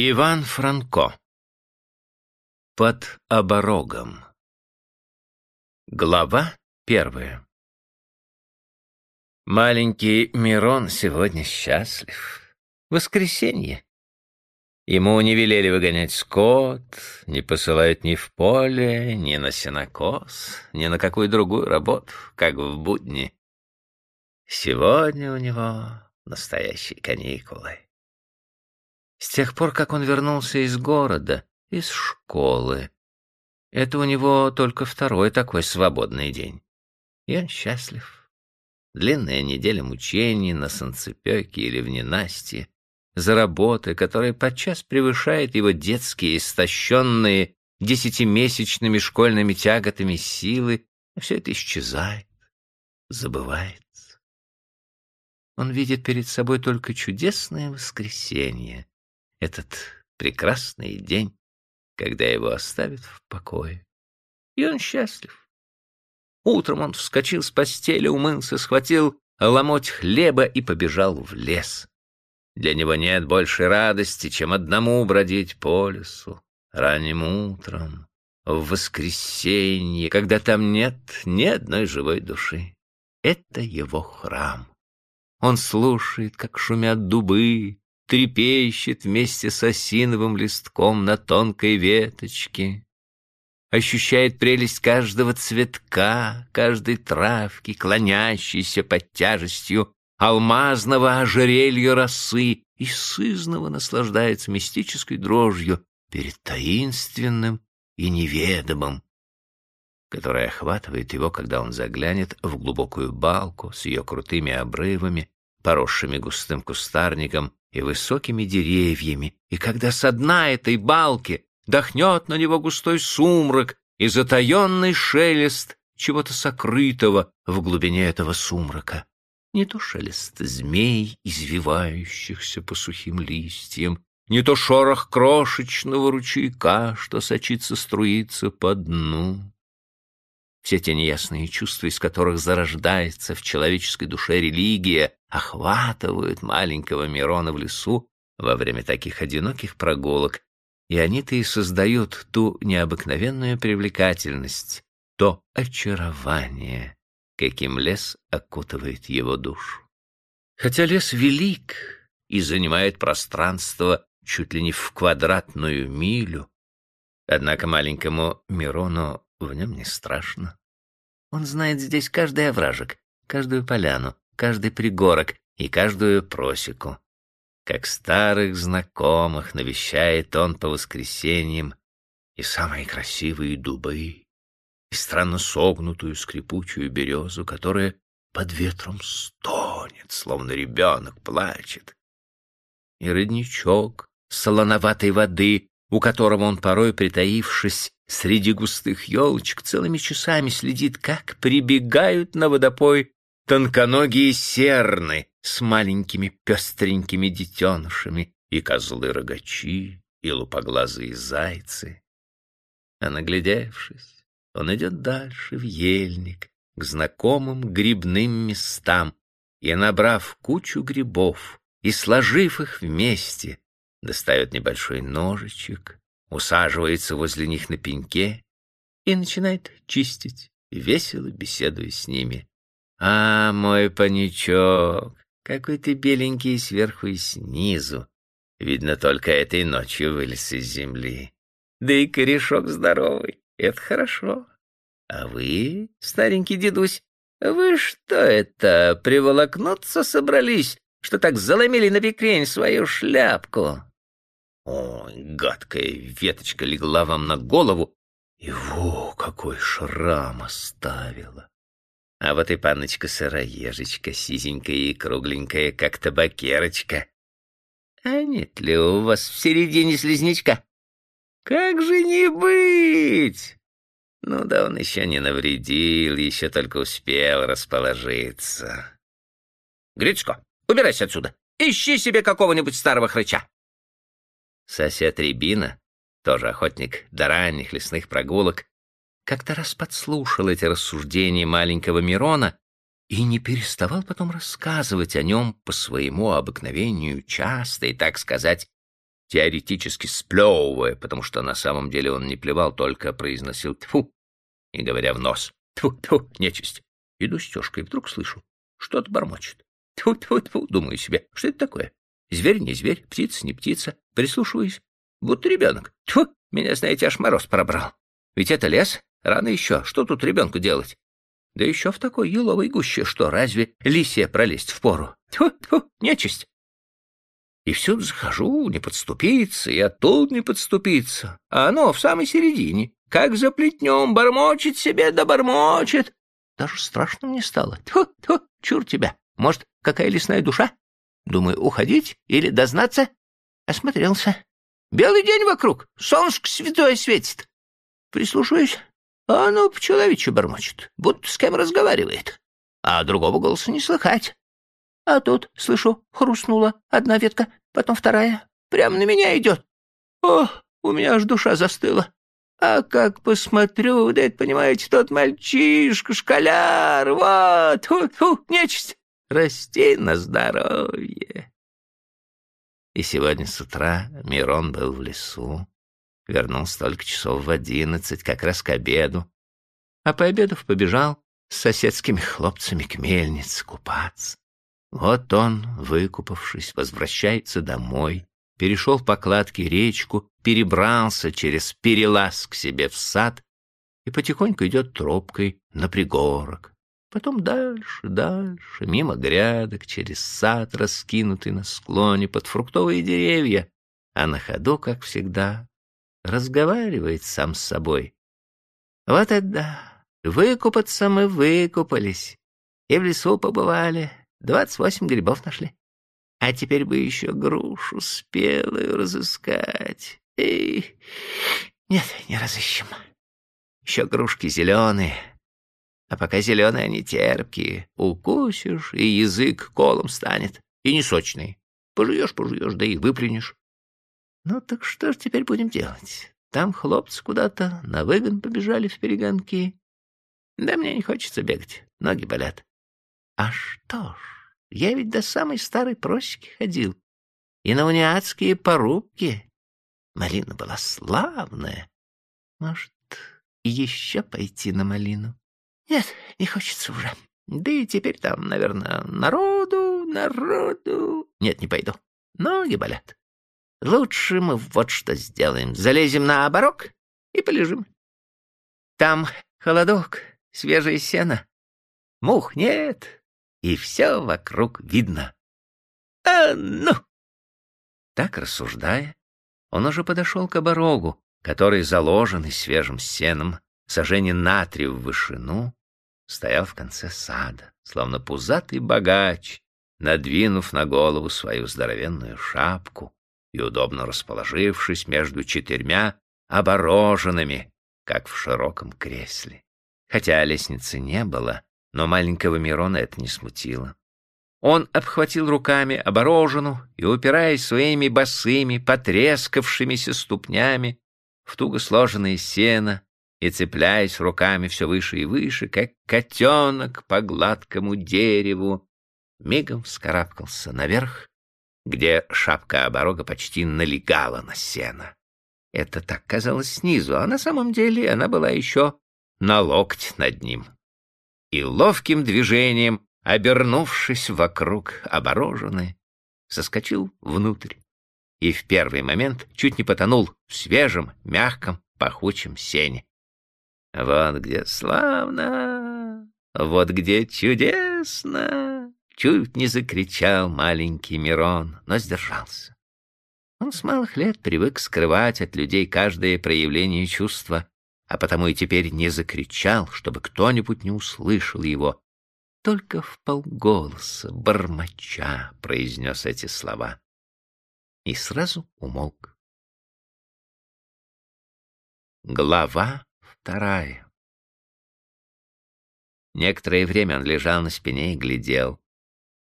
Иван Франко Под оборогом Глава первая Маленький Мирон сегодня счастлив. Воскресенье. Ему не велели выгонять скот, не посылают ни в поле, ни на сенокос, ни на какую другую работу, как в будни. Сегодня у него настоящие каникулы. С тех пор, как он вернулся из города, из школы. Это у него только второй такой свободный день. И он счастлив. Длинная неделя мучений на санцепёке или в ненастье, за работы, которая подчас превышает его детские, истощенные десятимесячными школьными тяготами силы, все это исчезает, забывается. Он видит перед собой только чудесное воскресенье, этот прекрасный день, когда его оставят в покое. И он счастлив. Утром он вскочил с постели, умылся, схватил ломоть хлеба и побежал в лес. Для него нет большей радости, чем одному бродить по лесу ранним утром, в воскресенье, когда там нет ни одной живой души. Это его храм. Он слушает, как шумят дубы, трепещет вместе с осиновым листком на тонкой веточке, ощущает прелесть каждого цветка, каждой травки, клонящейся под тяжестью алмазного ожерелья росы и сызново наслаждается мистической дрожью перед таинственным и неведомым, которая охватывает его, когда он заглянет в глубокую балку с ее крутыми обрывами, поросшими густым кустарником и высокими деревьями, и когда со дна этой балки дохнет на него густой сумрак и затаенный шелест чего-то сокрытого в глубине этого сумрака. Не то шелест змей, извивающихся по сухим листьям, не то шорох крошечного ручейка, что сочится струится по дну. Все те неясные чувства, из которых зарождается в человеческой душе религия, охватывают маленького Мирона в лесу во время таких одиноких прогулок, и они-то и создают ту необыкновенную привлекательность, то очарование, каким лес окутывает его душу. Хотя лес велик и занимает пространство чуть ли не в квадратную милю, однако маленькому Мирону в нем не страшно. Он знает здесь каждый овражек, каждую поляну, каждый пригорок и каждую просеку. Как старых знакомых навещает он по воскресеньям и самые красивые дубы, и странно согнутую скрипучую березу, которая под ветром стонет, словно ребенок плачет. И родничок солоноватой воды, у которого он порой, притаившись среди густых елочек, целыми часами следит, как прибегают на водопой тонконогие серны с маленькими пестренькими детенышами и козлы-рогачи, и лупоглазые зайцы. А наглядевшись, он идет дальше в ельник, к знакомым грибным местам, и, набрав кучу грибов и сложив их вместе, достает небольшой ножичек, усаживается возле них на пеньке и начинает чистить, весело беседуя с ними. «А, мой паничок, какой ты беленький сверху и снизу. Видно, только этой ночью вылез из земли. Да и корешок здоровый, это хорошо. А вы, старенький дедусь, вы что это, приволокнуться собрались, что так заломили на бекрень свою шляпку?» Ой, гадкая веточка легла вам на голову, и во, какой шрам оставила. А вот и паночка-сыроежечка, сизенькая и кругленькая, как табакерочка. А нет ли у вас в середине слизнячка? Как же не быть? Ну да он еще не навредил, еще только успел расположиться. Грицко, убирайся отсюда. Ищи себе какого-нибудь старого хрыча. Сосед Рябина, тоже охотник до ранних лесных прогулок, как-то раз подслушал эти рассуждения маленького Мирона и не переставал потом рассказывать о нем по своему обыкновению часто и, так сказать, теоретически сплевывая, потому что на самом деле он не плевал, только произносил «тьфу» и говоря в нос «тьфу-тьфу, нечисть». Иду стежкой, вдруг слышу, что-то бормочет. Тьфу-тьфу-тьфу, думаю себе, что это такое? Зверь не зверь, птица не птица. Прислушиваюсь, будто ребенок. Тьфу, меня, знаете, аж мороз пробрал. Ведь это лес, рано еще, что тут ребенку делать? Да еще в такой еловой гуще, что разве лисе пролезть в пору? Тьфу-тьфу, нечисть. И всюду захожу, не подступиться, и оттуда не подступиться. А оно в самой середине, как за плетнем, бормочет себе да бормочет. Даже страшно мне стало. Тьфу-тьфу, чур тебя. Может, какая лесная душа? Думаю, уходить или дознаться? Осмотрелся. Белый день вокруг, солнышко святое светит. Прислушаюсь, а оно по-человечьи бормочет, будто с кем разговаривает. А другого голоса не слыхать. А тут, слышу, хрустнула одна ветка, потом вторая. Прямо на меня идет. Ох, у меня аж душа застыла. А как посмотрю, да это, понимаете, тот мальчишка, школяр, вот, фу, нечисть. Расти на здоровье. И сегодня с утра Мирон был в лесу. Вернулся только часов в одиннадцать, как раз к обеду. А пообедав побежал с соседскими хлопцами к мельнице купаться. Вот он, выкупавшись, возвращается домой, перешел по кладке речку, перебрался через перелаз к себе в сад и потихоньку идет тропкой на пригорок. Потом дальше, дальше, мимо грядок, через сад, раскинутый на склоне под фруктовые деревья, а на ходу, как всегда, разговаривает сам с собой. Вот это да! Выкупаться мы выкупались, и в лесу побывали, двадцать восемь грибов нашли. А теперь бы еще грушу спелую разыскать. Эй, нет, не разыщем. Еще грушки зеленые, а пока зеленые они терпкие. Укусишь, и язык колом станет. И не сочный. Пожуешь, пожуешь, да и выплюнешь. Ну так что ж теперь будем делать? Там хлопцы куда-то на выгон побежали в перегонки. Да мне не хочется бегать, ноги болят. А что ж, я ведь до самой старой просеки ходил. И на униатские порубки. Малина была славная. Может, еще пойти на малину? Нет, не хочется уже. Да и теперь там, наверное, народу, народу... Нет, не пойду. Ноги болят. Лучше мы вот что сделаем. Залезем на оборок и полежим. Там холодок, свежее сено. Мух нет, и все вокруг видно. А ну! Так рассуждая, он уже подошел к оборогу, который, заложенный свежим сеном, сожжение натрию в вышину, стоял в конце сада, словно пузатый богач, надвинув на голову свою здоровенную шапку и удобно расположившись между четырьмя обороженными, как в широком кресле. Хотя лестницы не было, но маленького Мирона это не смутило. Он обхватил руками оборожину и, упираясь своими босыми, потрескавшимися ступнями в туго сложенное сено, и, цепляясь руками все выше и выше, как котенок по гладкому дереву, мигом вскарабкался наверх, где шапка оборога почти налегала на сено. Это так казалось снизу, а на самом деле она была еще на локоть над ним. И ловким движением, обернувшись вокруг оборожены, соскочил внутрь и в первый момент чуть не потонул в свежем, мягком, пахучем сене. Вот где славно, вот где чудесно, чуть не закричал маленький Мирон, но сдержался. Он с малых лет привык скрывать от людей каждое проявление чувства, а потому и теперь не закричал, чтобы кто-нибудь не услышал его. Только в полголоса, бормоча, произнес эти слова. И сразу умолк. Глава вторая. Некоторое время он лежал на спине и глядел.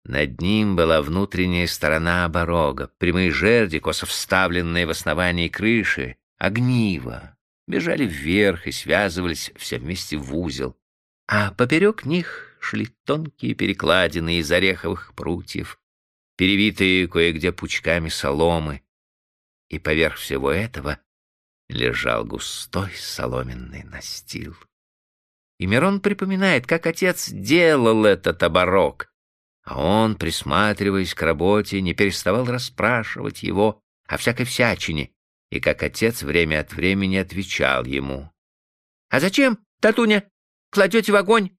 Над ним была внутренняя сторона оборога, прямые жерди, косо вставленные в основании крыши, огниво, бежали вверх и связывались все вместе в узел, а поперек них шли тонкие перекладины из ореховых прутьев, перевитые кое-где пучками соломы. и поверх всего этого лежал густой соломенный настил. И Мирон припоминает, как отец делал этот оборок, а он, присматриваясь к работе, не переставал расспрашивать его о всякой всячине, и как отец время от времени отвечал ему. — А зачем, Татуня, кладете в огонь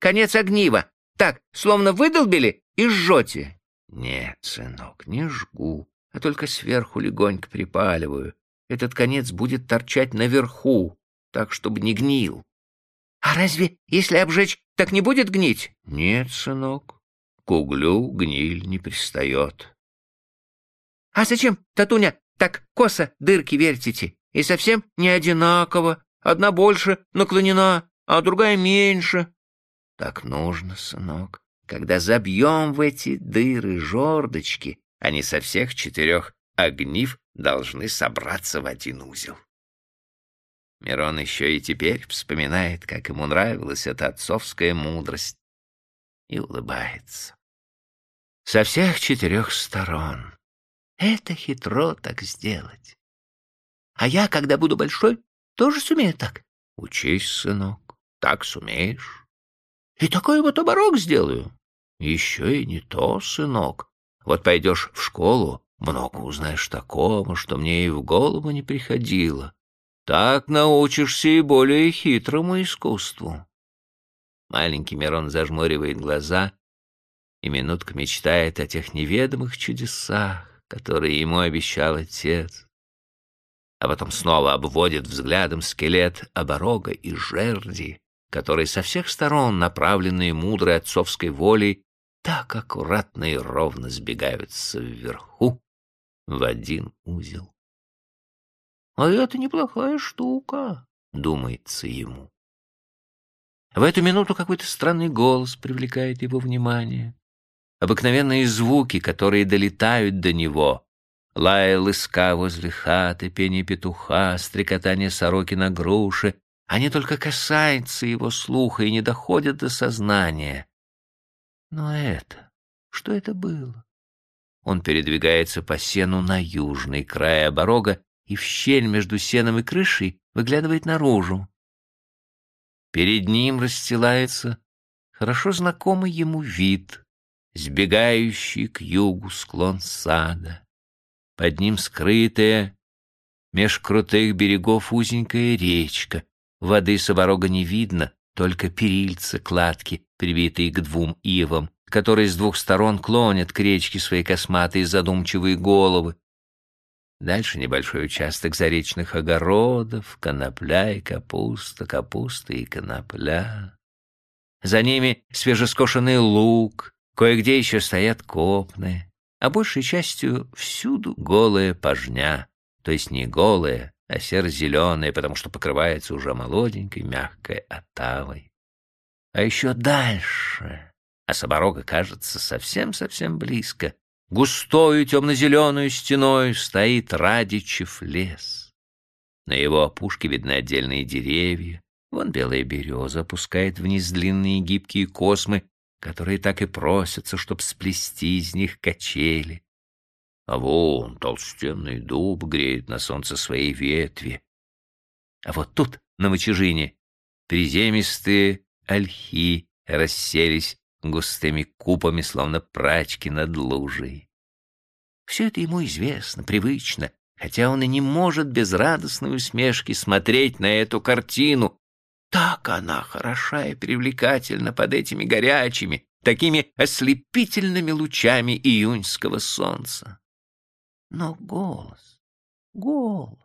конец огнива? Так, словно выдолбили и жжете. — Нет, сынок, не жгу, а только сверху легонько припаливаю. Этот конец будет торчать наверху, так, чтобы не гнил. — А разве, если обжечь, так не будет гнить? — Нет, сынок, к углю гниль не пристает. — А зачем, Татуня, так косо дырки вертите? И совсем не одинаково. Одна больше наклонена, а другая меньше. — Так нужно, сынок. Когда забьем в эти дыры жердочки, они со всех четырех огнив должны собраться в один узел. Мирон еще и теперь вспоминает, как ему нравилась эта отцовская мудрость, и улыбается. Со всех четырех сторон. Это хитро так сделать. А я, когда буду большой, тоже сумею так. Учись, сынок, так сумеешь. И такой вот оборок сделаю. Еще и не то, сынок. Вот пойдешь в школу, много узнаешь такого, что мне и в голову не приходило. Так научишься и более хитрому искусству. Маленький Мирон зажмуривает глаза и минутка мечтает о тех неведомых чудесах, которые ему обещал отец. А потом снова обводит взглядом скелет оборога и жерди, которые со всех сторон, направленные мудрой отцовской волей, так аккуратно и ровно сбегаются вверху в один узел. «А это неплохая штука», — думается ему. В эту минуту какой-то странный голос привлекает его внимание. Обыкновенные звуки, которые долетают до него. Лая лыска возле хаты, пение петуха, стрекотание сороки на груше. Они только касаются его слуха и не доходят до сознания. Но это... Что это было? Он передвигается по сену на южный край оборога и в щель между сеном и крышей выглядывает наружу. Перед ним расстилается хорошо знакомый ему вид, сбегающий к югу склон сада. Под ним скрытая меж крутых берегов узенькая речка. Воды с оборога не видно, только перильца кладки, прибитые к двум ивам, которые с двух сторон клонят к речке свои косматые задумчивые головы. Дальше небольшой участок заречных огородов, конопля и капуста, капуста и конопля. За ними свежескошенный лук, кое-где еще стоят копны, а большей частью всюду голая пожня, то есть не голая, а серо-зеленая, потому что покрывается уже молоденькой мягкой отавой. А еще дальше, а Соборога кажется совсем-совсем близко, густою темно-зеленую стеной стоит Радичев лес. На его опушке видны отдельные деревья, вон белая береза опускает вниз длинные гибкие космы, которые так и просятся, чтоб сплести из них качели. А вон толстенный дуб греет на солнце свои ветви. А вот тут, на мочежине, приземистые ольхи расселись густыми купами, словно прачки над лужей. Все это ему известно, привычно, хотя он и не может без радостной усмешки смотреть на эту картину. Так она хороша и привлекательна под этими горячими, такими ослепительными лучами июньского солнца. Но голос, голос...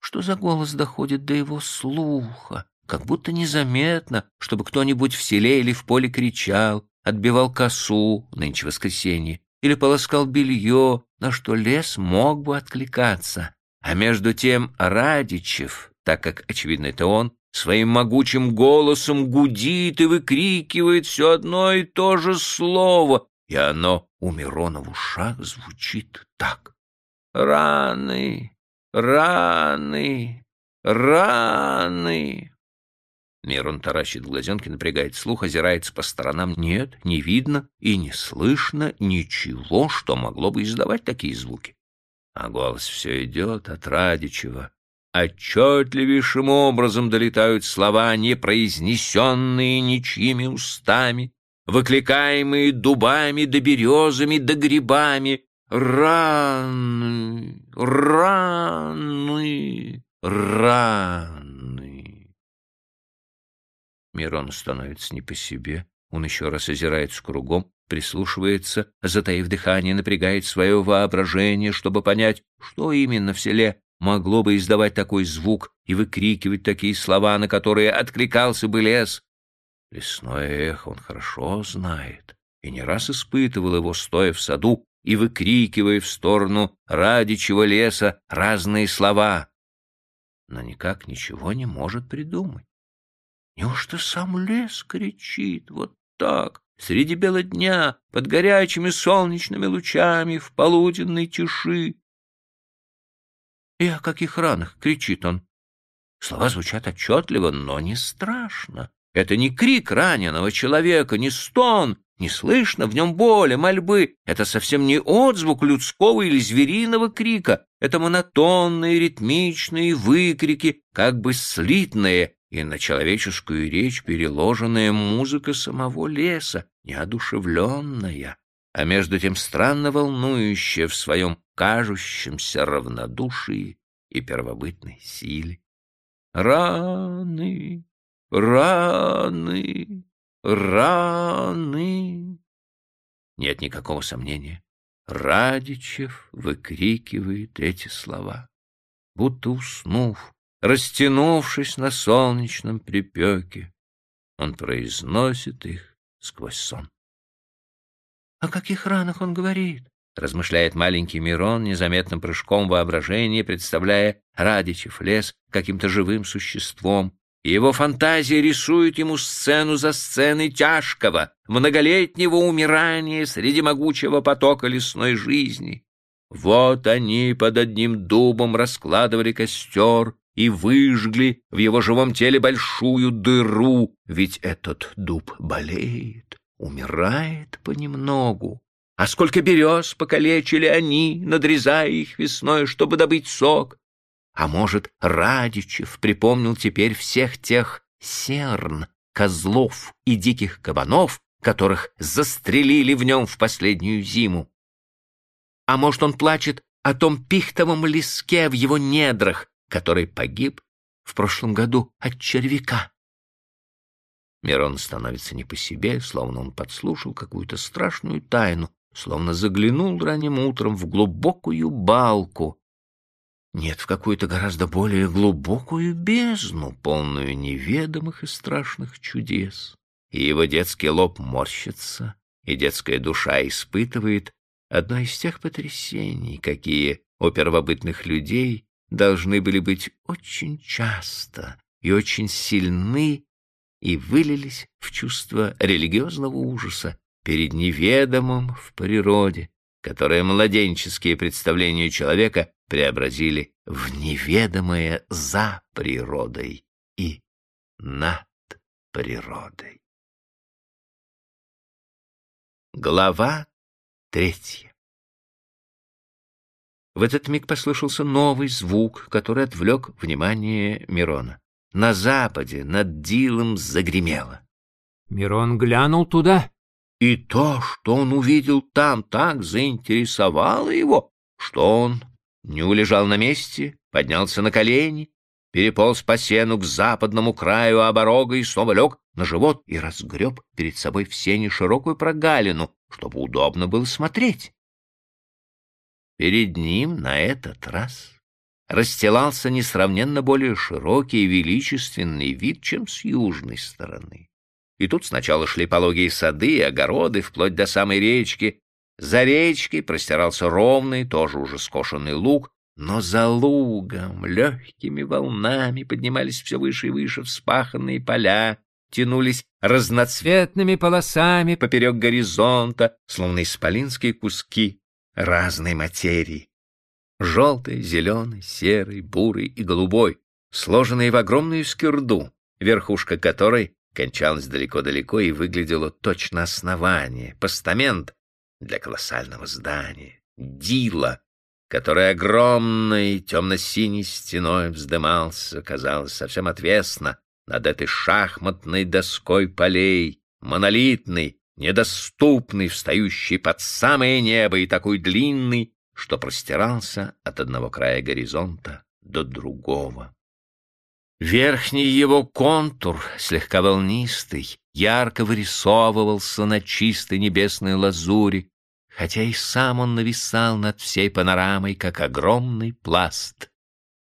Что за голос доходит до его слуха? Как будто незаметно, чтобы кто-нибудь в селе или в поле кричал, отбивал косу, нынче воскресенье, или полоскал белье, на что лес мог бы откликаться. А между тем Радичев, так как, очевидно, это он, своим могучим голосом гудит и выкрикивает все одно и то же слово, и оно у Мирона в ушах звучит так. «Раны, раны, раны!» Мирон таращит глазенки, напрягает слух, озирается по сторонам. Нет, не видно и не слышно ничего, что могло бы издавать такие звуки. А голос все идет от Радичева. Отчетливейшим образом долетают слова, не произнесенные ничьими устами, выкликаемые дубами да березами да грибами. Раны, раны, раны. Мирон становится не по себе. Он еще раз озирается кругом, прислушивается, затаив дыхание, напрягает свое воображение, чтобы понять, что именно в селе могло бы издавать такой звук и выкрикивать такие слова, на которые откликался бы лес. Лесное эхо он хорошо знает и не раз испытывал его, стоя в саду и выкрикивая в сторону ради чего леса разные слова, но никак ничего не может придумать. Неужто сам лес кричит вот так, среди бела дня, под горячими солнечными лучами, в полуденной тиши? И о каких ранах кричит он? Слова звучат отчетливо, но не страшно. Это не крик раненого человека, не стон, не слышно в нем боли, мольбы. Это совсем не отзвук людского или звериного крика. Это монотонные, ритмичные выкрики, как бы слитные, и на человеческую речь переложенная музыка самого леса, неодушевленная, а между тем странно волнующая в своем кажущемся равнодушии и первобытной силе. Раны, раны, раны. Нет никакого сомнения. Радичев выкрикивает эти слова, будто уснув, растянувшись на солнечном припеке, он произносит их сквозь сон. О каких ранах он говорит? размышляет маленький Мирон незаметным прыжком воображения, представляя Радичев лес каким-то живым существом, и его фантазия рисует ему сцену за сценой тяжкого, многолетнего умирания среди могучего потока лесной жизни. Вот они под одним дубом раскладывали костер и выжгли в его живом теле большую дыру, ведь этот дуб болеет, умирает понемногу. А сколько берез покалечили они, надрезая их весной, чтобы добыть сок. А может, Радичев припомнил теперь всех тех серн, козлов и диких кабанов, которых застрелили в нем в последнюю зиму. А может, он плачет о том пихтовом леске в его недрах, который погиб в прошлом году от червяка. Мирон становится не по себе, словно он подслушал какую-то страшную тайну, словно заглянул ранним утром в глубокую балку. Нет, в какую-то гораздо более глубокую бездну, полную неведомых и страшных чудес. И его детский лоб морщится, и детская душа испытывает одно из тех потрясений, какие у первобытных людей должны были быть очень часто и очень сильны и вылились в чувство религиозного ужаса перед неведомым в природе, которое младенческие представления человека преобразили в неведомое за природой и над природой. Глава третья В этот миг послышался новый звук, который отвлек внимание Мирона. На западе над Дилом загремело. Мирон глянул туда и то, что он увидел там, так заинтересовало его, что он не улежал на месте, поднялся на колени, переполз по сену к западному краю оборога и снова лег на живот и разгреб перед собой в сене широкую прогалину, чтобы удобно было смотреть. Перед ним на этот раз расстилался несравненно более широкий и величественный вид, чем с южной стороны. И тут сначала шли пологие сады и огороды, вплоть до самой речки. За речкой простирался ровный, тоже уже скошенный луг, но за лугом легкими волнами поднимались все выше и выше вспаханные поля, тянулись разноцветными полосами поперек горизонта, словно исполинские куски разной материи. Желтый, зеленый, серый, бурый и голубой, сложенные в огромную скирду, верхушка которой кончалось далеко-далеко и выглядело точно основание, постамент для колоссального здания, дила, который огромной темно-синей стеной вздымался, казалось, совсем отвесно над этой шахматной доской полей, монолитный, недоступный, встающий под самое небо и такой длинный, что простирался от одного края горизонта до другого. Верхний его контур, слегка волнистый, ярко вырисовывался на чистой небесной лазури, хотя и сам он нависал над всей панорамой, как огромный пласт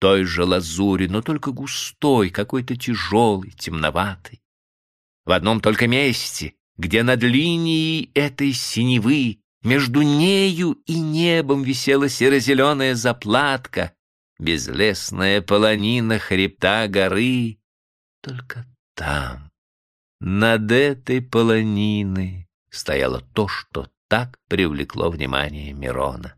той же лазури, но только густой, какой-то тяжелый, темноватый. В одном только месте, где над линией этой синевы между нею и небом висела серо-зеленая заплатка, безлесная полонина хребта горы. Только там, над этой полониной, стояло то, что так привлекло внимание Мирона.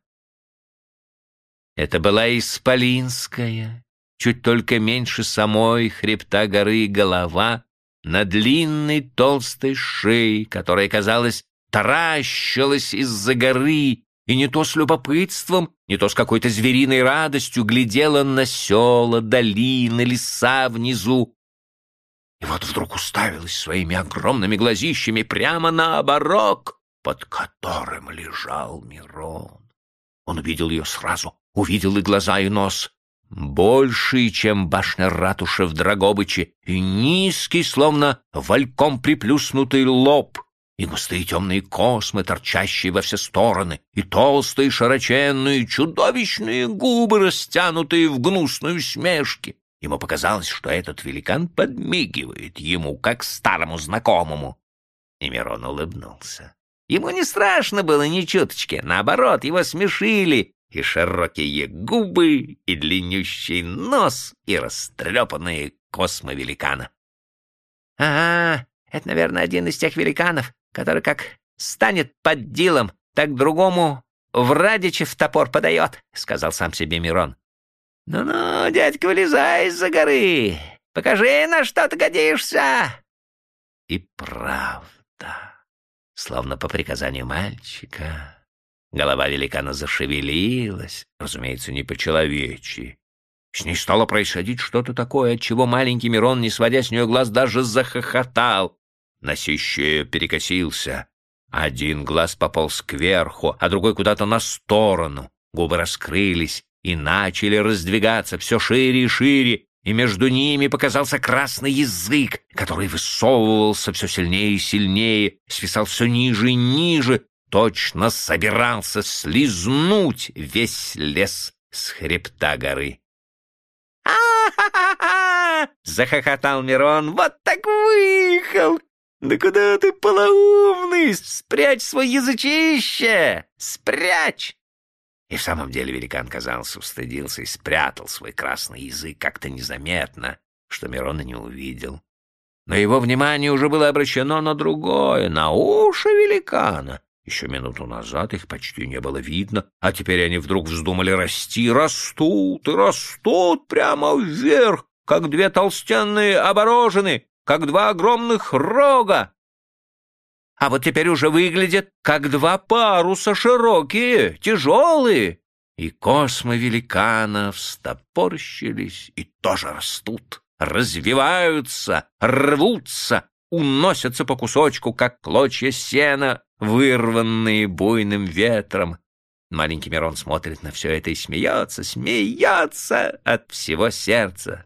Это была Исполинская, чуть только меньше самой хребта горы голова, на длинной толстой шее, которая, казалось, таращилась из-за горы и не то с любопытством, не то с какой-то звериной радостью глядела на села, долины, леса внизу, и вот вдруг уставилась своими огромными глазищами прямо на оборок, под которым лежал Мирон. Он увидел ее сразу, увидел и глаза, и нос, больший, чем башня ратуши в Драгобыче, и низкий, словно вальком приплюснутый лоб, и густые темные космы, торчащие во все стороны, и толстые, широченные, чудовищные губы, растянутые в гнусной усмешке. Ему показалось, что этот великан подмигивает ему, как старому знакомому. И Мирон улыбнулся. Ему не страшно было ни чуточки, наоборот, его смешили и широкие губы, и длиннющий нос, и растрепанные космы великана. — Ага, это, наверное, один из тех великанов, который как станет под дилом, так другому в Радичев топор подает, — сказал сам себе Мирон. «Ну-ну, дядька, вылезай из-за горы! Покажи, на что ты годишься!» И правда, словно по приказанию мальчика, голова великана зашевелилась, разумеется, не по-человечьи. С ней стало происходить что-то такое, от чего маленький Мирон, не сводя с нее глаз, даже захохотал. Носище перекосился. Один глаз пополз кверху, а другой куда-то на сторону. Губы раскрылись, и начали раздвигаться все шире и шире, и между ними показался красный язык, который высовывался все сильнее и сильнее, свисал все ниже и ниже, точно собирался слизнуть весь лес с хребта горы. Захохотал Мирон. «Вот так выехал! Да куда ты, полоумный? Спрячь свой язычище! Спрячь!» И в самом деле великан, казался, устыдился и спрятал свой красный язык как-то незаметно, что Мирона не увидел. Но его внимание уже было обращено на другое, на уши великана. Еще минуту назад их почти не было видно, а теперь они вдруг вздумали расти, растут и растут прямо вверх, как две толстенные оборожины, как два огромных рога а вот теперь уже выглядят как два паруса широкие, тяжелые. И космы великанов стопорщились и тоже растут, развиваются, рвутся, уносятся по кусочку, как клочья сена, вырванные буйным ветром. Маленький Мирон смотрит на все это и смеется, смеется от всего сердца.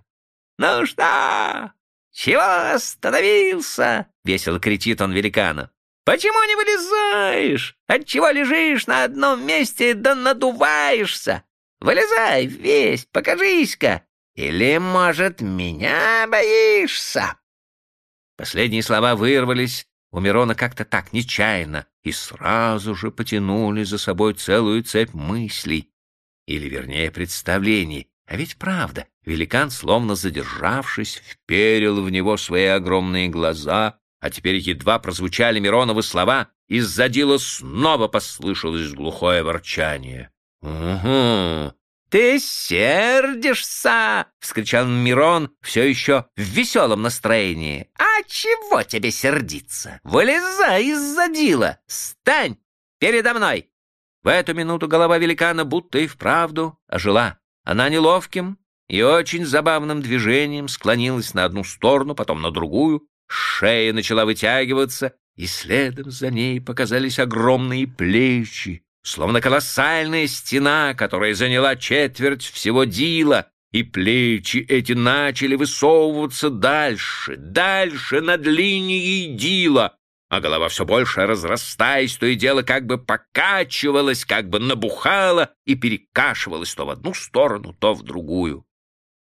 «Ну что, чего остановился?» — весело кричит он великану. Почему не вылезаешь? Отчего лежишь на одном месте да надуваешься? Вылезай весь, покажись-ка. Или, может, меня боишься?» Последние слова вырвались у Мирона как-то так нечаянно и сразу же потянули за собой целую цепь мыслей, или, вернее, представлений. А ведь правда, великан, словно задержавшись, вперил в него свои огромные глаза а теперь едва прозвучали Мироновы слова, из-за дела снова послышалось глухое ворчание. «Угу, ты сердишься!» — вскричал Мирон все еще в веселом настроении. «А чего тебе сердиться? Вылезай из-за дела! Стань передо мной!» В эту минуту голова великана будто и вправду ожила. Она неловким и очень забавным движением склонилась на одну сторону, потом на другую, шея начала вытягиваться, и следом за ней показались огромные плечи, словно колоссальная стена, которая заняла четверть всего дила, и плечи эти начали высовываться дальше, дальше над линией дила, а голова все больше разрастаясь, то и дело как бы покачивалась, как бы набухала и перекашивалась то в одну сторону, то в другую.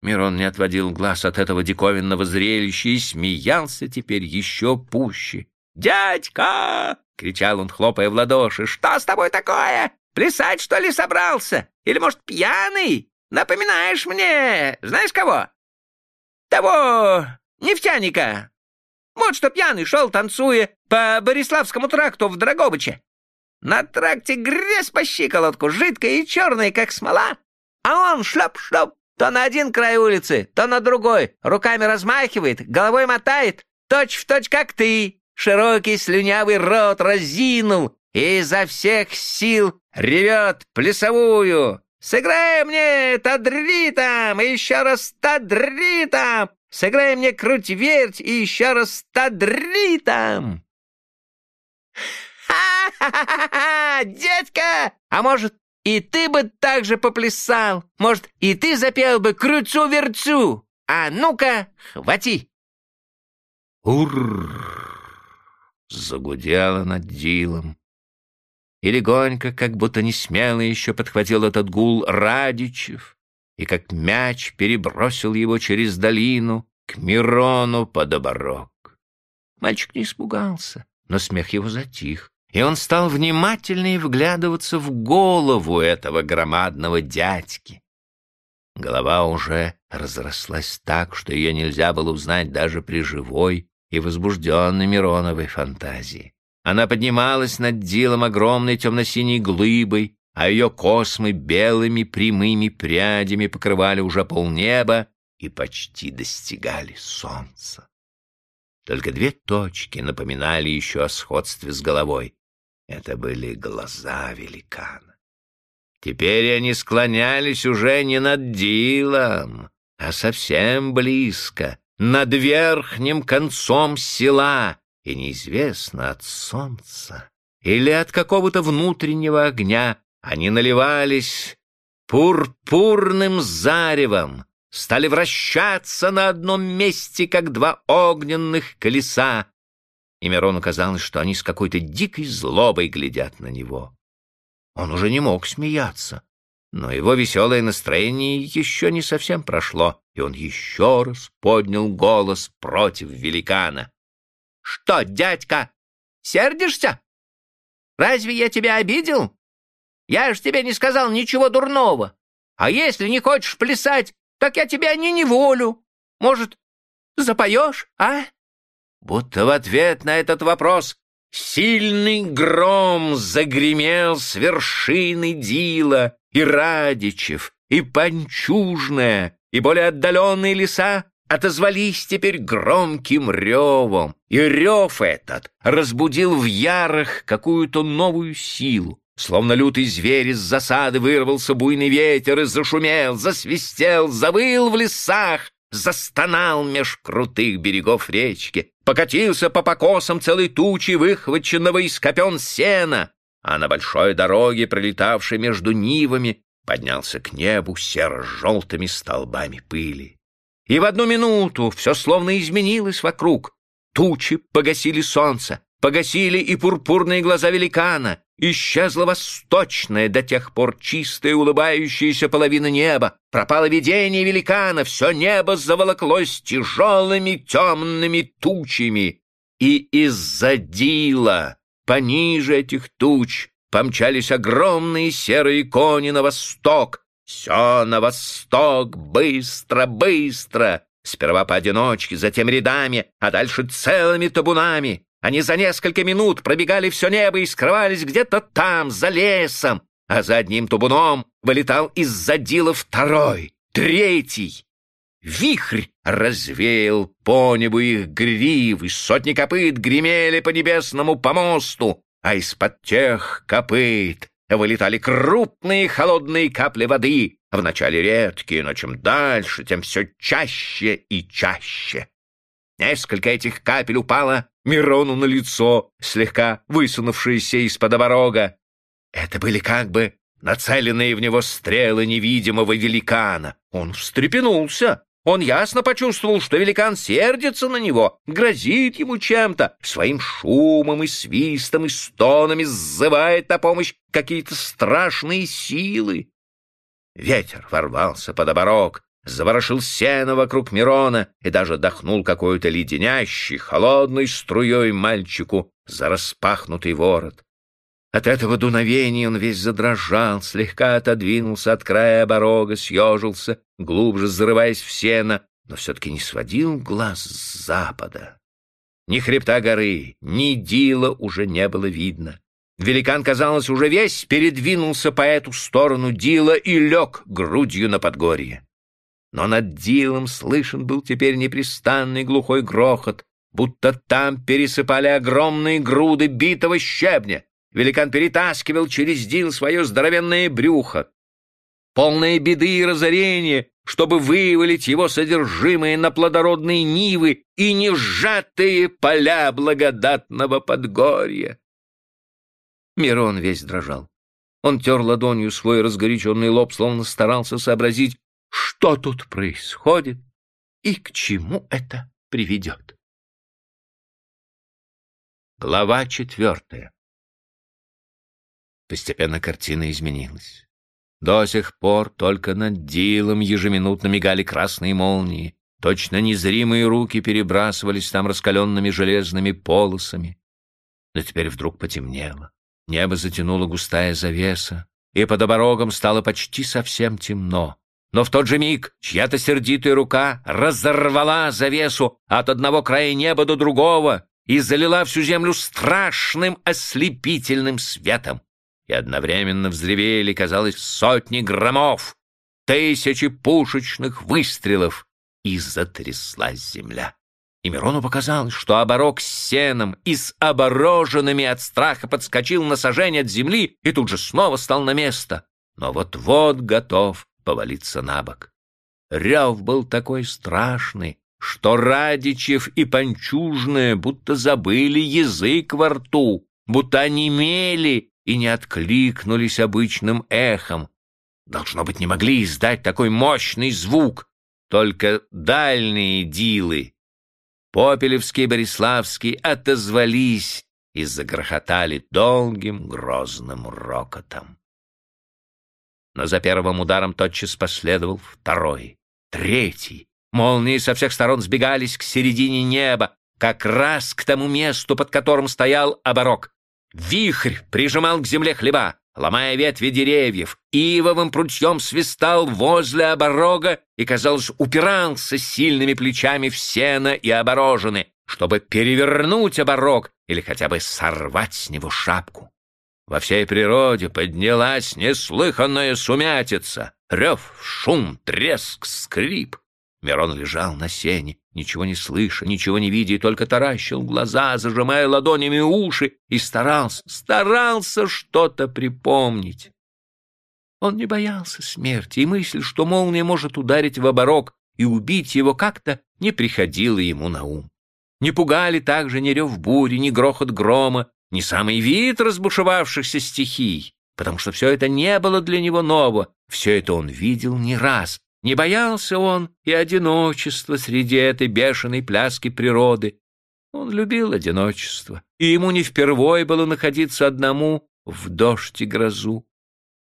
Мирон не отводил глаз от этого диковинного зрелища и смеялся теперь еще пуще. «Дядька!» — кричал он, хлопая в ладоши. «Что с тобой такое? Плясать, что ли, собрался? Или, может, пьяный? Напоминаешь мне, знаешь кого? Того нефтяника. Вот что пьяный шел, танцуя по Бориславскому тракту в Драгобыче. На тракте грязь по щиколотку, жидкая и черная, как смола. А он шлеп-шлеп, то на один край улицы, то на другой, руками размахивает, головой мотает, точь-в-точь, точь, как ты. Широкий слюнявый рот разинул и изо всех сил ревет плясовую. Сыграй мне тадритом, и еще раз тадритом! Сыграй мне круть-верть, и еще раз тадритом! «Ха-ха-ха! Дядька! А может, и ты бы так же поплясал? Может, и ты запел бы крюцу-верцу? А ну-ка, хвати!» «Ур!» — загудело над дилом. И легонько, как будто не смело еще подхватил этот гул Радичев, и как мяч перебросил его через долину к Мирону под оборок. Мальчик не испугался, но смех его затих, и он стал внимательнее вглядываться в голову этого громадного дядьки. Голова уже разрослась так, что ее нельзя было узнать даже при живой и возбужденной Мироновой фантазии. Она поднималась над дилом огромной темно-синей глыбой, а ее космы белыми прямыми прядями покрывали уже полнеба и почти достигали солнца. Только две точки напоминали еще о сходстве с головой. Это были глаза великана. Теперь они склонялись уже не над дилом, а совсем близко, над верхним концом села, и неизвестно от солнца или от какого-то внутреннего огня они наливались пурпурным заревом, стали вращаться на одном месте, как два огненных колеса, и Мирону казалось, что они с какой-то дикой злобой глядят на него. Он уже не мог смеяться, но его веселое настроение еще не совсем прошло, и он еще раз поднял голос против великана. Что, дядька, сердишься? Разве я тебя обидел? Я ж тебе не сказал ничего дурного. А если не хочешь плясать, так я тебя не неволю. Может, запоешь, а?» Будто в ответ на этот вопрос сильный гром загремел с вершины Дила, и Радичев, и Панчужная, и более отдаленные леса отозвались теперь громким ревом, и рев этот разбудил в ярах какую-то новую силу. Словно лютый зверь из засады вырвался буйный ветер и зашумел, засвистел, завыл в лесах, застонал меж крутых берегов речки, покатился по покосам целой тучи выхваченного из копен сена, а на большой дороге, пролетавшей между нивами, поднялся к небу серо-желтыми столбами пыли. И в одну минуту все словно изменилось вокруг. Тучи погасили солнце, погасили и пурпурные глаза великана, исчезла восточная до тех пор чистая улыбающаяся половина неба, пропало видение великана, все небо заволоклось тяжелыми темными тучами. И из-за дила, пониже этих туч, помчались огромные серые кони на восток, все на восток, быстро, быстро. Сперва поодиночке, затем рядами, а дальше целыми табунами. Они за несколько минут пробегали все небо и скрывались где-то там, за лесом. А за одним табуном вылетал из-за дила второй, третий. Вихрь развеял по небу их гривы, сотни копыт гремели по небесному помосту, а из-под тех копыт вылетали крупные холодные капли воды, вначале редкие, но чем дальше, тем все чаще и чаще. Несколько этих капель упало Мирону на лицо, слегка высунувшееся из-под оборога. Это были как бы нацеленные в него стрелы невидимого великана. Он встрепенулся. Он ясно почувствовал, что великан сердится на него, грозит ему чем-то, своим шумом и свистом и стонами сзывает на помощь какие-то страшные силы. Ветер ворвался под оборок, заворошил сено вокруг Мирона и даже дохнул какой-то леденящей, холодной струей мальчику за распахнутый ворот. От этого дуновения он весь задрожал, слегка отодвинулся от края оборога, съежился, глубже зарываясь в сено, но все-таки не сводил глаз с запада. Ни хребта горы, ни дила уже не было видно. Великан, казалось, уже весь передвинулся по эту сторону дила и лег грудью на подгорье. Но над дилом слышен был теперь непрестанный глухой грохот, будто там пересыпали огромные груды битого щебня. Великан перетаскивал через дил свое здоровенное брюхо. Полные беды и разорения, чтобы вывалить его содержимое на плодородные нивы и несжатые поля благодатного подгорья. Мирон весь дрожал. Он тер ладонью свой разгоряченный лоб, словно старался сообразить, что тут происходит и к чему это приведет. Глава четвертая Постепенно картина изменилась. До сих пор только над Дилом ежеминутно мигали красные молнии, точно незримые руки перебрасывались там раскаленными железными полосами. Но теперь вдруг потемнело, небо затянуло густая завеса, и под оборогом стало почти совсем темно. Но в тот же миг чья-то сердитая рука разорвала завесу от одного края неба до другого и залила всю землю страшным ослепительным светом и одновременно взревели, казалось, сотни громов, тысячи пушечных выстрелов, и затряслась земля. И Мирону показалось, что оборок с сеном и с обороженными от страха подскочил на сажень от земли и тут же снова стал на место, но вот-вот готов повалиться на бок. Рев был такой страшный, что Радичев и Панчужная будто забыли язык во рту, будто онемели и не откликнулись обычным эхом. Должно быть, не могли издать такой мощный звук, только дальние дилы. Попелевский и Бориславский отозвались и загрохотали долгим грозным рокотом. Но за первым ударом тотчас последовал второй, третий. Молнии со всех сторон сбегались к середине неба, как раз к тому месту, под которым стоял оборок. Вихрь прижимал к земле хлеба, ломая ветви деревьев, ивовым прутьем свистал возле оборога и, казалось, упирался сильными плечами в сено и оборожены, чтобы перевернуть оборог или хотя бы сорвать с него шапку. Во всей природе поднялась неслыханная сумятица. Рев, шум, треск, скрип. Мирон лежал на сене, ничего не слыша, ничего не видя, и только таращил глаза, зажимая ладонями уши, и старался, старался что-то припомнить. Он не боялся смерти, и мысль, что молния может ударить в оборок и убить его, как-то не приходила ему на ум. Не пугали также ни рев бури, ни грохот грома, ни самый вид разбушевавшихся стихий, потому что все это не было для него ново, все это он видел не раз, не боялся он и одиночества среди этой бешеной пляски природы. Он любил одиночество, и ему не впервой было находиться одному в дождь и грозу.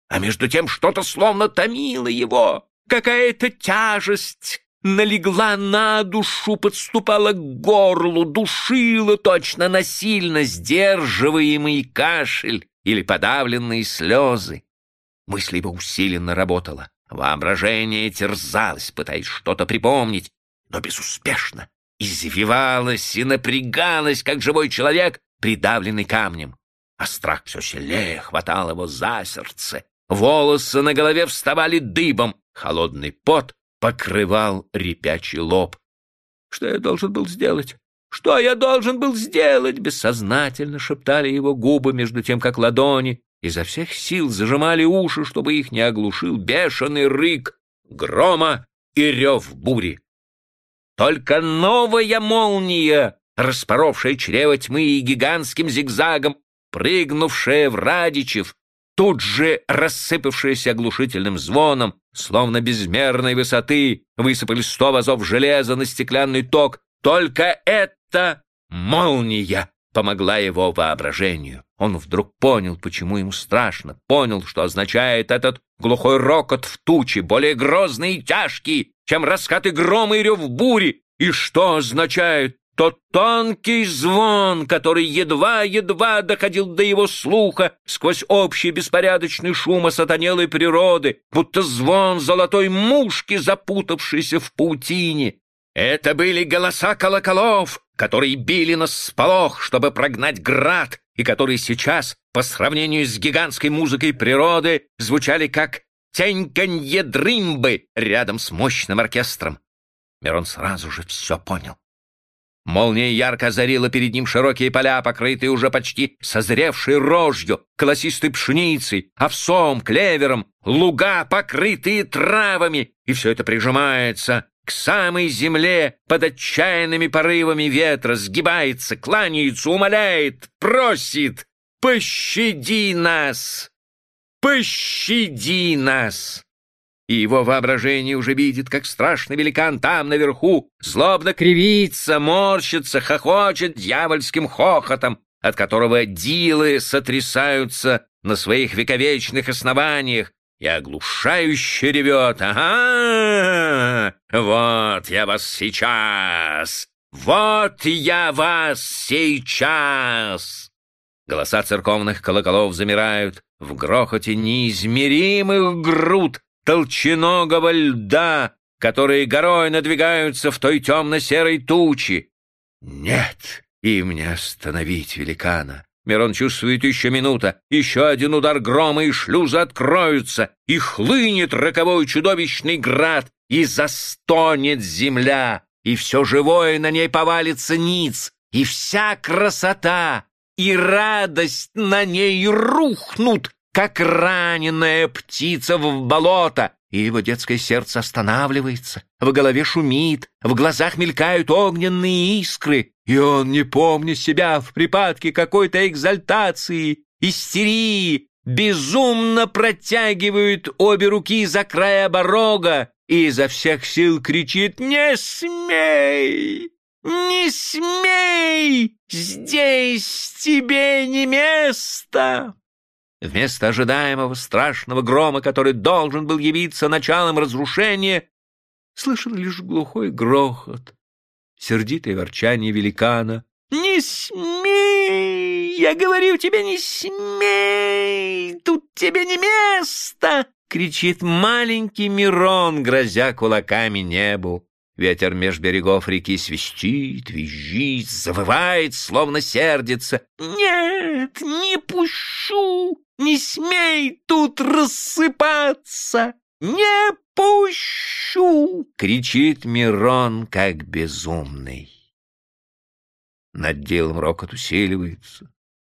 А между тем что-то словно томило его, какая-то тяжесть налегла на душу, подступала к горлу, душила точно насильно сдерживаемый кашель или подавленные слезы. Мысль его усиленно работала. Воображение терзалось, пытаясь что-то припомнить, но безуспешно. Извивалось и напрягалось, как живой человек, придавленный камнем. А страх все сильнее хватал его за сердце. Волосы на голове вставали дыбом, холодный пот покрывал репячий лоб. Что я должен был сделать? Что я должен был сделать? Бессознательно шептали его губы, между тем, как ладони изо всех сил зажимали уши, чтобы их не оглушил бешеный рык грома и рев бури. Только новая молния, распоровшая чрево тьмы и гигантским зигзагом, прыгнувшая в Радичев, тут же рассыпавшаяся оглушительным звоном, словно безмерной высоты, высыпали сто вазов железа на стеклянный ток. Только эта молния помогла его воображению. Он вдруг понял, почему ему страшно, понял, что означает этот глухой рокот в туче, более грозный и тяжкий, чем раскаты грома и рев бури, и что означает тот тонкий звон, который едва-едва доходил до его слуха сквозь общий беспорядочный шум осатанелой природы, будто звон золотой мушки, запутавшейся в паутине. Это были голоса колоколов, которые били на сполох, чтобы прогнать град, и которые сейчас, по сравнению с гигантской музыкой природы, звучали как теньканье дрымбы рядом с мощным оркестром. Мирон сразу же все понял. Молния ярко озарила перед ним широкие поля, покрытые уже почти созревшей рожью, колосистой пшеницей, овсом, клевером, луга, покрытые травами, и все это прижимается к самой земле под отчаянными порывами ветра, сгибается, кланяется, умоляет, просит «Пощади нас! Пощади нас!» и его воображение уже видит, как страшный великан там, наверху, злобно кривится, морщится, хохочет дьявольским хохотом, от которого дилы сотрясаются на своих вековечных основаниях, и оглушающе ревет «Ага! Вот я вас сейчас! Вот я вас сейчас!» Голоса церковных колоколов замирают в грохоте неизмеримых груд, толченогого льда, которые горой надвигаются в той темно-серой тучи. Нет, им не остановить великана. Мирон чувствует еще минута, еще один удар грома, и шлюзы откроются, и хлынет роковой чудовищный град, и застонет земля, и все живое на ней повалится ниц, и вся красота и радость на ней рухнут, как раненая птица в болото, и его детское сердце останавливается, в голове шумит, в глазах мелькают огненные искры, и он, не помня себя, в припадке какой-то экзальтации, истерии, безумно протягивает обе руки за край оборога и изо всех сил кричит «Не смей! Не смей! Здесь тебе не место!» Вместо ожидаемого страшного грома, который должен был явиться началом разрушения, слышал лишь глухой грохот, сердитое ворчание великана. «Не смей! Я говорю тебе, не смей! Тут тебе не место!» — кричит маленький Мирон, грозя кулаками небу. Ветер меж берегов реки свистит, визжит, завывает, словно сердится. «Нет, не пущу! Не смей тут рассыпаться! Не пущу!» — кричит Мирон, как безумный. Над делом рокот усиливается.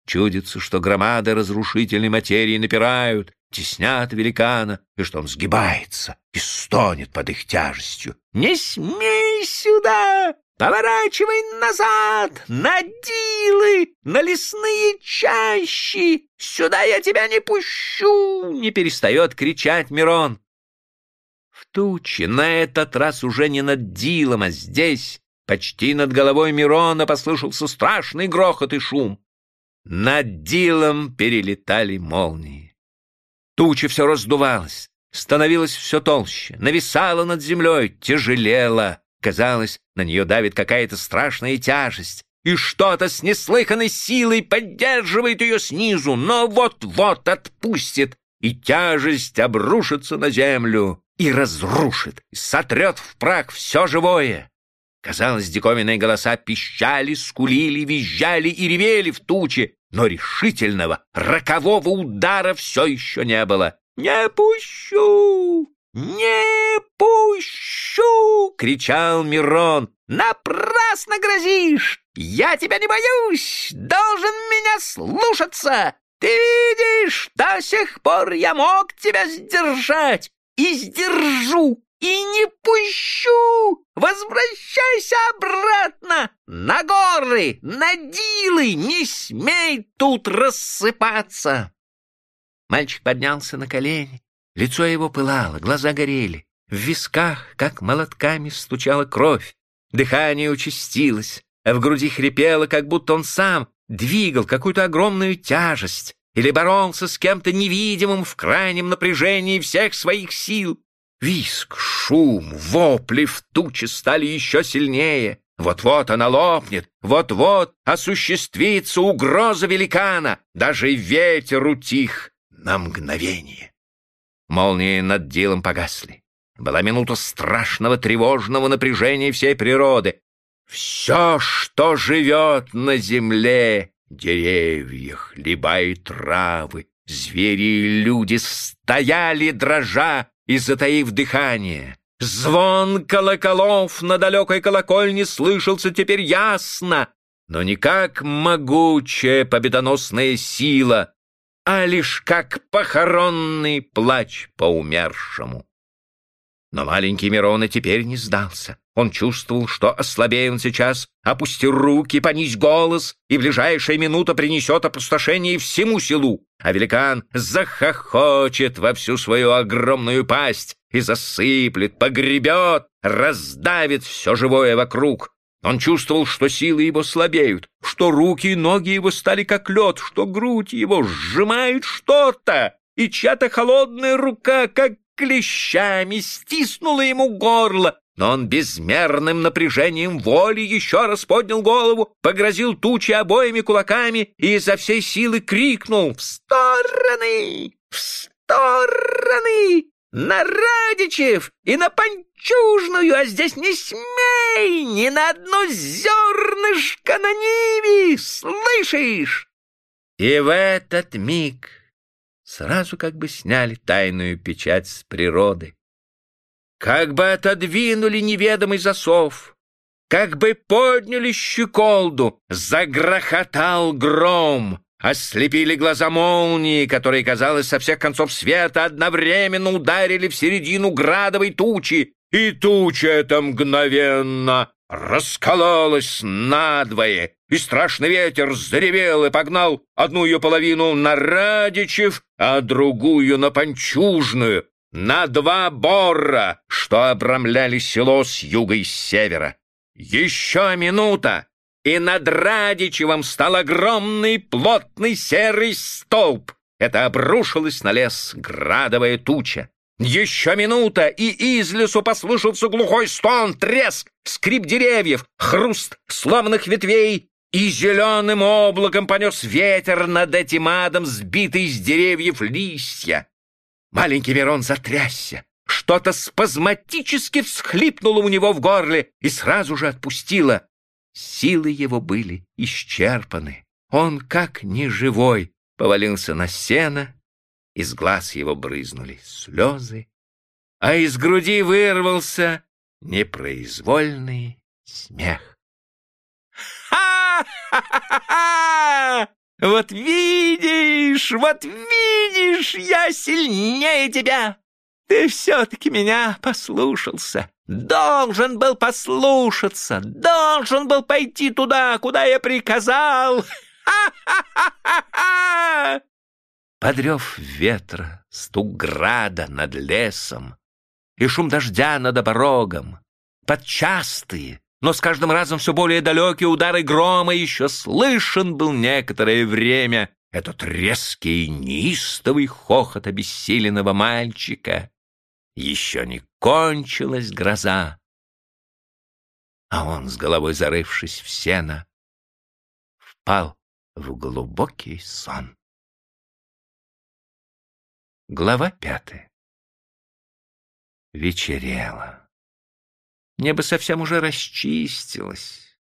Чудится, что громады разрушительной материи напирают, теснят великана, и что он сгибается и стонет под их тяжестью. «Не смей сюда! Поворачивай назад, на дилы, на лесные чащи! Сюда я тебя не пущу!» Не перестает кричать Мирон. В туче, на этот раз уже не над дилом, а здесь, почти над головой Мирона, послышался страшный грохот и шум. Над дилом перелетали молнии. Туча все раздувалась, становилась все толще, нависала над землей, тяжелела. Казалось, на нее давит какая-то страшная тяжесть, и что-то с неслыханной силой поддерживает ее снизу, но вот-вот отпустит, и тяжесть обрушится на землю и разрушит, и сотрет в прах все живое. Казалось, диковинные голоса пищали, скулили, визжали и ревели в туче, но решительного, рокового удара все еще не было. «Не пущу! Не пущу!» — кричал Мирон. «Напрасно грозишь! Я тебя не боюсь! Должен меня слушаться! Ты видишь, до сих пор я мог тебя сдержать и сдержу, и не пущу! Возвращайся обратно! На горы, на дилы! Не смей тут рассыпаться!» Мальчик поднялся на колени. Лицо его пылало, глаза горели. В висках, как молотками, стучала кровь. Дыхание участилось, а в груди хрипело, как будто он сам двигал какую-то огромную тяжесть или боролся с кем-то невидимым в крайнем напряжении всех своих сил. Виск, шум, вопли в туче стали еще сильнее. Вот-вот она лопнет, вот-вот осуществится угроза великана. Даже ветер утих на мгновение. Молнии над делом погасли. Была минута страшного тревожного напряжения всей природы. Все, что живет на земле, деревья, хлеба и травы, звери и люди, стояли дрожа и затаив дыхание. Звон колоколов на далекой колокольне слышался теперь ясно, но не как могучая победоносная сила, а лишь как похоронный плач по умершему. Но маленький Мирон и теперь не сдался. Он чувствовал, что ослабея он сейчас, опусти руки, понизь голос, и ближайшая минута принесет опустошение всему селу, а великан захохочет во всю свою огромную пасть и засыплет, погребет, раздавит все живое вокруг. Он чувствовал, что силы его слабеют, что руки и ноги его стали как лед, что грудь его сжимает что-то, и чья-то холодная рука, как клещами, стиснула ему горло, но он безмерным напряжением воли еще раз поднял голову, погрозил тучи обоими кулаками и изо всей силы крикнул «В стороны! В стороны! На Радичев и на Панчужную, а здесь не смей ни на одно зернышко на ниве, слышишь?» И в этот миг сразу как бы сняли тайную печать с природы. Как бы отодвинули неведомый засов, как бы подняли щеколду, загрохотал гром, ослепили глаза молнии, которые, казалось, со всех концов света одновременно ударили в середину градовой тучи, и туча эта мгновенно раскололась надвое, и страшный ветер заревел и погнал одну ее половину на Радичев, а другую на Панчужную, на два борра, что обрамляли село с юга и с севера. Еще минута, и над Радичевым стал огромный плотный серый столб. Это обрушилось на лес градовая туча. Еще минута, и из лесу послышался глухой стон, треск, скрип деревьев, хруст сломанных ветвей, и зеленым облаком понес ветер над этим адом сбитый с деревьев листья. Маленький Мирон затрясся. Что-то спазматически всхлипнуло у него в горле и сразу же отпустило. Силы его были исчерпаны. Он, как неживой, повалился на сено, из глаз его брызнули слезы, а из груди вырвался непроизвольный смех. «Ха-ха-ха-ха! Вот видишь, вот видишь, я сильнее тебя! Ты все-таки меня послушался!» Должен был послушаться, должен был пойти туда, куда я приказал. Ха-ха-ха-ха! Подрев ветра, стук града над лесом и шум дождя над оборогом, под частые, но с каждым разом все более далекие удары грома еще слышен был некоторое время этот резкий неистовый хохот обессиленного мальчика. Еще не кончилась гроза, а он, с головой зарывшись в сено, впал в глубокий сон. Глава пятая. Вечерело. Небо совсем уже расчистилось.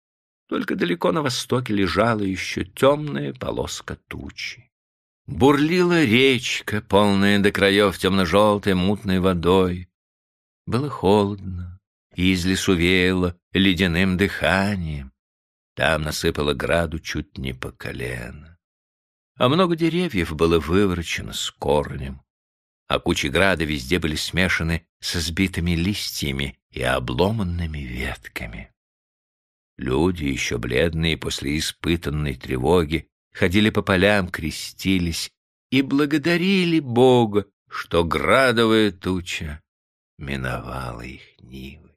Только далеко на востоке лежала еще темная полоска тучи. Бурлила речка, полная до краев темно-желтой мутной водой. Было холодно, и из лесу веяло ледяным дыханием. Там насыпало граду чуть не по колено. а много деревьев было выворочено с корнем, а кучи града везде были смешаны со сбитыми листьями и обломанными ветками. Люди, еще бледные после испытанной тревоги, ходили по полям, крестились и благодарили Бога, что градовая туча миновала их нивы.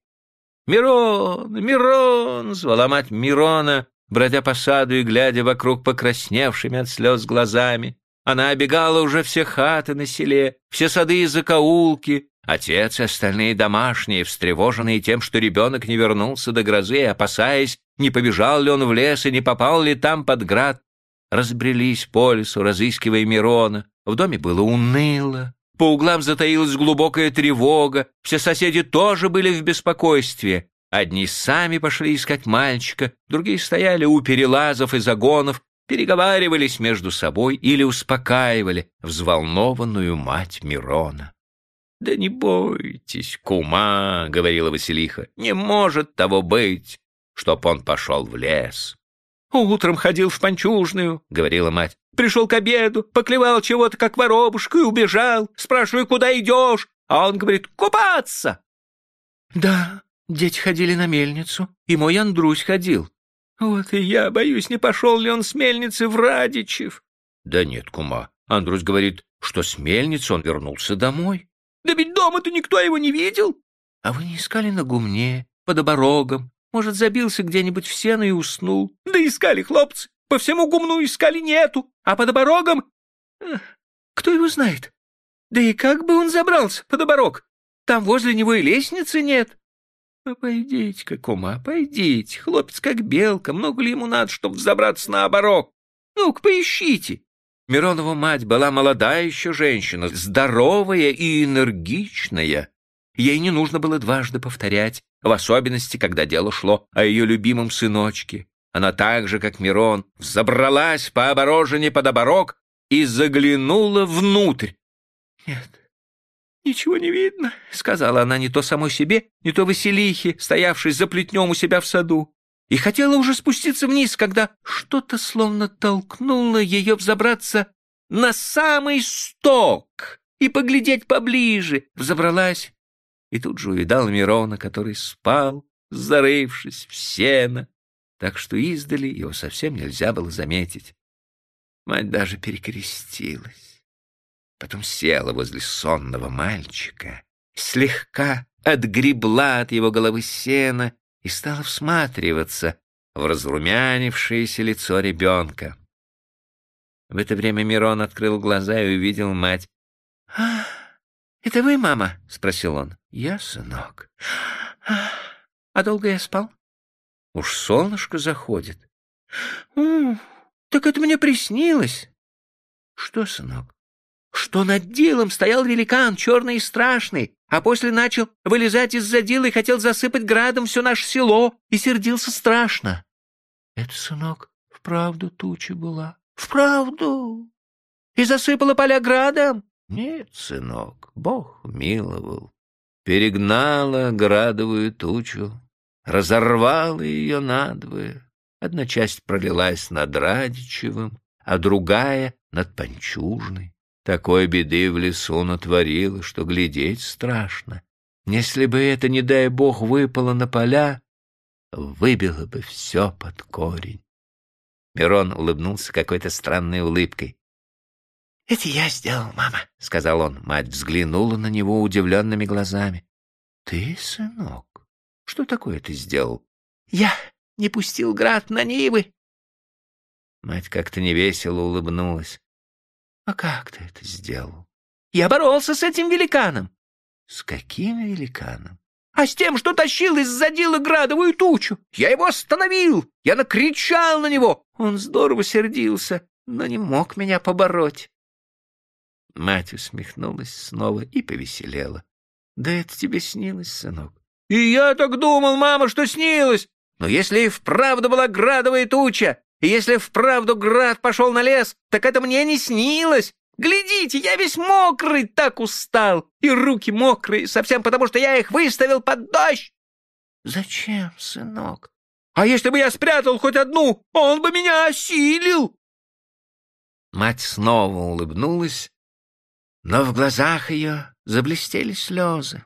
«Мирон! Мирон!» — звала мать Мирона, бродя по саду и глядя вокруг покрасневшими от слез глазами. Она обегала уже все хаты на селе, все сады и закоулки. Отец и остальные домашние, встревоженные тем, что ребенок не вернулся до грозы, опасаясь, не побежал ли он в лес и не попал ли там под град, разбрелись по лесу, разыскивая Мирона. В доме было уныло, по углам затаилась глубокая тревога, все соседи тоже были в беспокойстве. Одни сами пошли искать мальчика, другие стояли у перелазов и загонов, переговаривались между собой или успокаивали взволнованную мать Мирона. «Да не бойтесь, кума», — говорила Василиха, — «не может того быть, чтоб он пошел в лес». «Утром ходил в панчужную», — говорила мать. «Пришел к обеду, поклевал чего-то, как воробушка, и убежал. Спрашиваю, куда идешь?» А он говорит, «Купаться!» «Да, дети ходили на мельницу, и мой Андрусь ходил. Вот и я боюсь, не пошел ли он с мельницы в Радичев». «Да нет, кума. Андрусь говорит, что с мельницы он вернулся домой». «Да ведь дома-то никто его не видел». «А вы не искали на гумне, под оборогом, может, забился где-нибудь в сено и уснул. Да искали хлопцы. По всему гумну искали нету. А под оборогом... Кто его знает? Да и как бы он забрался под оборог? Там возле него и лестницы нет. Пойдите-ка, кума, пойдите. Хлопец как белка. Много ли ему надо, чтобы взобраться на оборог? Ну-ка, поищите. Миронова мать была молодая еще женщина, здоровая и энергичная. Ей не нужно было дважды повторять, в особенности, когда дело шло о ее любимом сыночке. Она так же, как Мирон, взобралась по оборожине под оборок и заглянула внутрь. «Нет, ничего не видно», — сказала она не то самой себе, не то Василихе, стоявшей за плетнем у себя в саду. И хотела уже спуститься вниз, когда что-то словно толкнуло ее взобраться на самый сток и поглядеть поближе. Взобралась и тут же увидал Мирона, который спал, зарывшись в сено, так что издали его совсем нельзя было заметить. Мать даже перекрестилась. Потом села возле сонного мальчика, слегка отгребла от его головы сена и стала всматриваться в разрумянившееся лицо ребенка. В это время Мирон открыл глаза и увидел мать. «Ах!» «Это вы, мама?» — спросил он. «Я, сынок». «А долго я спал?» «Уж солнышко заходит». «У, так это мне приснилось». «Что, сынок?» «Что над делом стоял великан, черный и страшный, а после начал вылезать из-за дела и хотел засыпать градом все наше село, и сердился страшно». «Это, сынок, вправду туча была?» «Вправду!» «И засыпала поля градом?» Нет, сынок, Бог миловал. Перегнала градовую тучу, разорвала ее надвое. Одна часть пролилась над Радичевым, а другая — над Панчужной. Такой беды в лесу натворила, что глядеть страшно. Если бы это, не дай бог, выпало на поля, выбило бы все под корень. Мирон улыбнулся какой-то странной улыбкой. «Это я сделал, мама», — сказал он. Мать взглянула на него удивленными глазами. «Ты, сынок, что такое ты сделал?» «Я не пустил град на Нивы». Мать как-то невесело улыбнулась. «А как ты это сделал?» «Я боролся с этим великаном». «С каким великаном?» «А с тем, что тащил из-за дела градовую тучу. Я его остановил, я накричал на него. Он здорово сердился, но не мог меня побороть». Мать усмехнулась снова и повеселела. «Да это тебе снилось, сынок?» «И я так думал, мама, что снилось! Но если и вправду была градовая туча, если вправду град пошел на лес, так это мне не снилось! Глядите, я весь мокрый, так устал, и руки мокрые, совсем потому, что я их выставил под дождь!» «Зачем, сынок?» «А если бы я спрятал хоть одну, он бы меня осилил!» Мать снова улыбнулась, но в глазах ее заблестели слезы.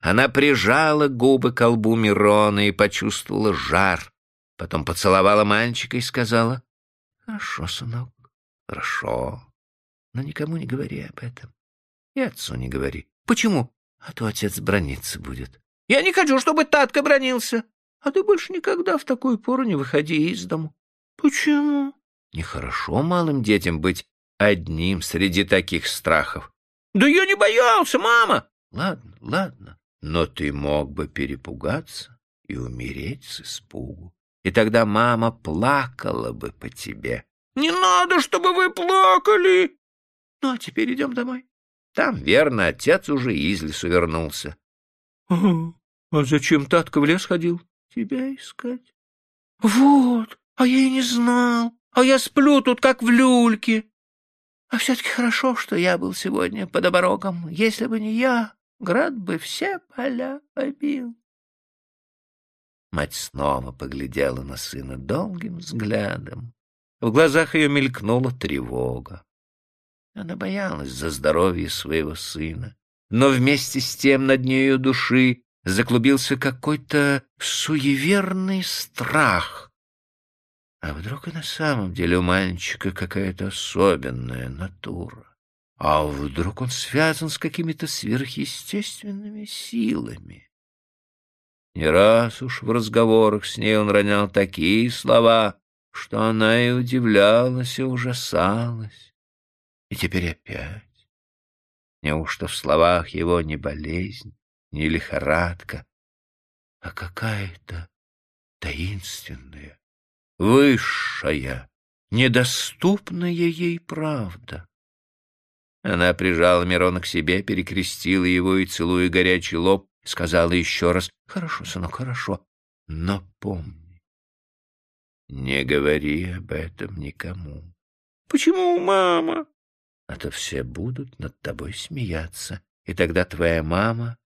Она прижала губы к колбу Мирона и почувствовала жар. Потом поцеловала мальчика и сказала, «Хорошо, сынок, хорошо, но никому не говори об этом. И отцу не говори. Почему? А то отец брониться будет. Я не хочу, чтобы Татка бронился. А ты больше никогда в такую пору не выходи из дому. Почему? Нехорошо малым детям быть одним среди таких страхов. Да я не боялся, мама. Ладно, ладно. Но ты мог бы перепугаться и умереть с испугу. И тогда мама плакала бы по тебе. Не надо, чтобы вы плакали. Ну, а теперь идем домой. Там, верно, отец уже из лесу вернулся. — А зачем Татка в лес ходил? — Тебя искать. — Вот, а я и не знал. А я сплю тут, как в люльке. А все-таки хорошо, что я был сегодня под оборогом. Если бы не я, град бы все поля побил. Мать снова поглядела на сына долгим взглядом. В глазах ее мелькнула тревога. Она боялась за здоровье своего сына, но вместе с тем над нею души заклубился какой-то суеверный страх. А вдруг и на самом деле у мальчика какая-то особенная натура? А вдруг он связан с какими-то сверхъестественными силами? Не раз уж в разговорах с ней он ронял такие слова, что она и удивлялась, и ужасалась. И теперь опять. Неужто в словах его не болезнь, не лихорадка, а какая-то таинственная, высшая, недоступная ей правда? Она прижала Мирона к себе, перекрестила его и, целуя горячий лоб, сказала еще раз «Хорошо, сынок, хорошо, но помни, не говори об этом никому». «Почему, мама?» а то все будут над тобой смеяться, и тогда твоя мама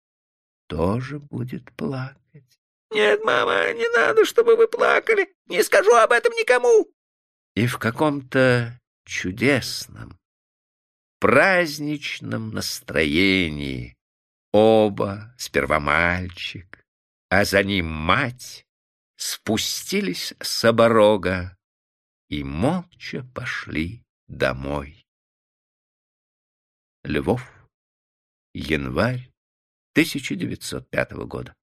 тоже будет плакать. — Нет, мама, не надо, чтобы вы плакали. Не скажу об этом никому. И в каком-то чудесном, праздничном настроении оба, сперва мальчик, а за ним мать, спустились с оборога и молча пошли домой. Львов, январь 1905 года.